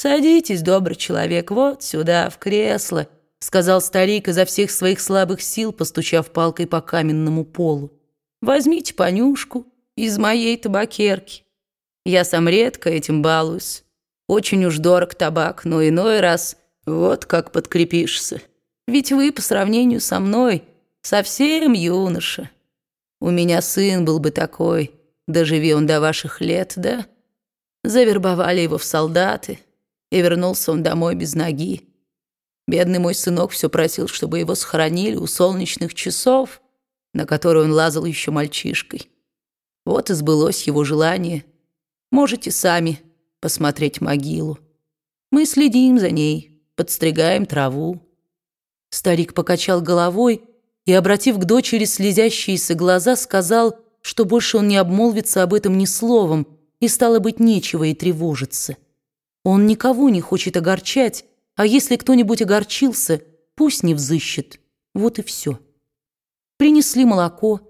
«Садитесь, добрый человек, вот сюда, в кресло», — сказал старик изо всех своих слабых сил, постучав палкой по каменному полу. «Возьмите понюшку из моей табакерки. Я сам редко этим балуюсь. Очень уж дорог табак, но иной раз вот как подкрепишься. Ведь вы, по сравнению со мной, совсем юноша. У меня сын был бы такой, доживи он до ваших лет, да? Завербовали его в солдаты, и вернулся он домой без ноги. Бедный мой сынок все просил, чтобы его схоронили у солнечных часов, на которые он лазал еще мальчишкой. Вот и сбылось его желание. Можете сами посмотреть могилу. Мы следим за ней, подстригаем траву. Старик покачал головой и, обратив к дочери слезящиеся глаза, сказал, что больше он не обмолвится об этом ни словом, и стало быть нечего и тревожиться. Он никого не хочет огорчать, а если кто-нибудь огорчился, пусть не взыщет. Вот и все. Принесли молоко.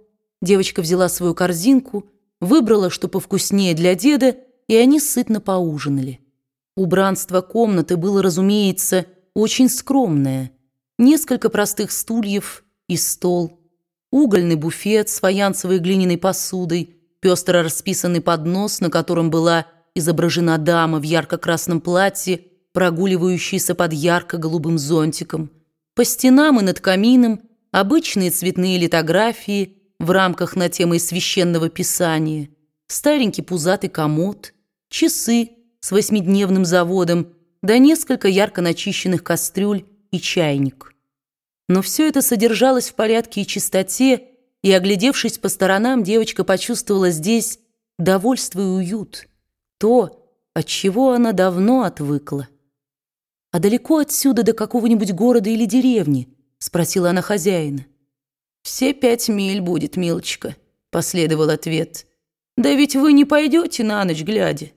Девочка взяла свою корзинку, выбрала, что повкуснее для деда, и они сытно поужинали. Убранство комнаты было, разумеется, очень скромное. Несколько простых стульев и стол, угольный буфет с фаянсовой глиняной посудой, пестро расписанный поднос, на котором была изображена дама в ярко-красном платье прогуливающийся под ярко-голубым зонтиком. По стенам и над камином обычные цветные литографии в рамках на темы священного писания, старенький пузатый комод, часы с восьмидневным заводом, да несколько ярко начищенных кастрюль и чайник. Но все это содержалось в порядке и чистоте, и, оглядевшись по сторонам, девочка почувствовала здесь довольство и уют, то, от чего она давно отвыкла. «А далеко отсюда до какого-нибудь города или деревни?» — спросила она хозяина. «Все пять миль будет, милочка», — последовал ответ. «Да ведь вы не пойдете на ночь глядя».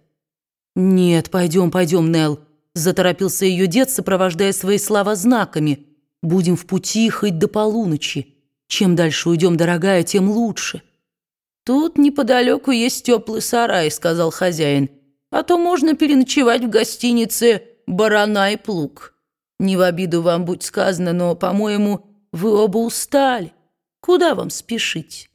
«Нет, пойдем, пойдем, Нелл», — заторопился ее дед, сопровождая свои слова знаками. «Будем в пути хоть до полуночи. Чем дальше уйдем, дорогая, тем лучше». «Тут неподалеку есть теплый сарай», — сказал хозяин. «А то можно переночевать в гостинице барана и плуг. Не в обиду вам будь сказано, но, по-моему, вы оба устали. Куда вам спешить?»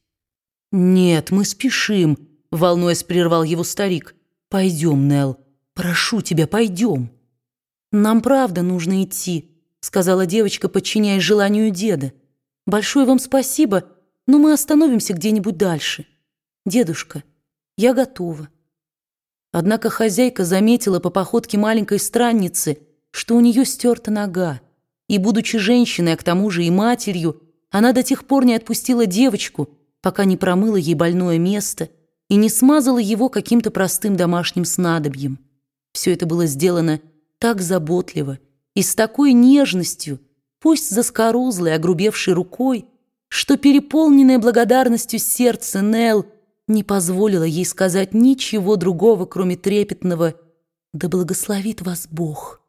«Нет, мы спешим», — волнуясь прервал его старик. «Пойдем, Нелл, прошу тебя, пойдем». «Нам правда нужно идти», — сказала девочка, подчиняясь желанию деда. «Большое вам спасибо, но мы остановимся где-нибудь дальше. Дедушка, я готова». Однако хозяйка заметила по походке маленькой странницы, что у нее стерта нога. И, будучи женщиной, а к тому же и матерью, она до тех пор не отпустила девочку, пока не промыла ей больное место и не смазала его каким-то простым домашним снадобьем. Все это было сделано так заботливо и с такой нежностью, пусть заскорузлой, огрубевшей рукой, что переполненное благодарностью сердце Нелл не позволила ей сказать ничего другого, кроме трепетного «Да благословит вас Бог».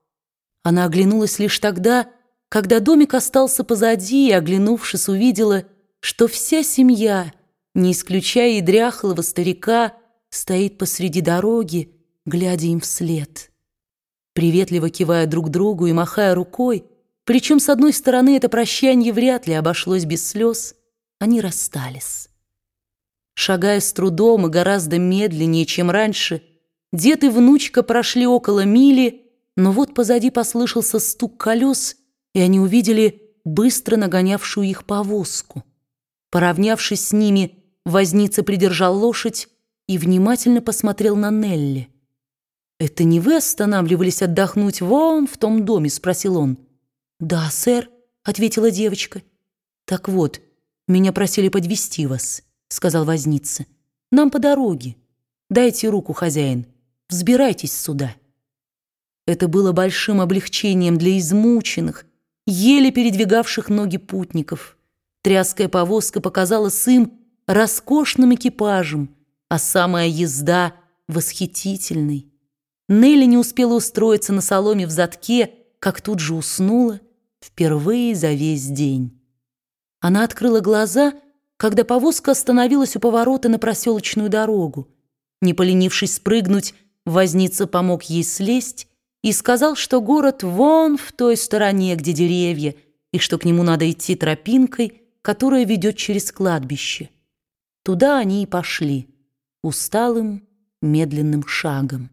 Она оглянулась лишь тогда, когда домик остался позади и, оглянувшись, увидела, что вся семья, не исключая и дряхлого старика, стоит посреди дороги, глядя им вслед. Приветливо кивая друг другу и махая рукой, причем с одной стороны это прощание вряд ли обошлось без слез, они расстались. Шагая с трудом и гораздо медленнее, чем раньше, дед и внучка прошли около мили, но вот позади послышался стук колес, и они увидели быстро нагонявшую их повозку. Поравнявшись с ними, возница придержал лошадь и внимательно посмотрел на Нелли. «Это не вы останавливались отдохнуть вон в том доме?» — спросил он. «Да, сэр», — ответила девочка. «Так вот, меня просили подвести вас». — сказал возница. «Нам по дороге. Дайте руку, хозяин. Взбирайтесь сюда». Это было большим облегчением для измученных, еле передвигавших ноги путников. Тряская повозка показалась им роскошным экипажем, а самая езда — восхитительной. Нелли не успела устроиться на соломе в задке, как тут же уснула, впервые за весь день. Она открыла глаза — когда повозка остановилась у поворота на проселочную дорогу. Не поленившись спрыгнуть, возница помог ей слезть и сказал, что город вон в той стороне, где деревья, и что к нему надо идти тропинкой, которая ведет через кладбище. Туда они и пошли, усталым, медленным шагом.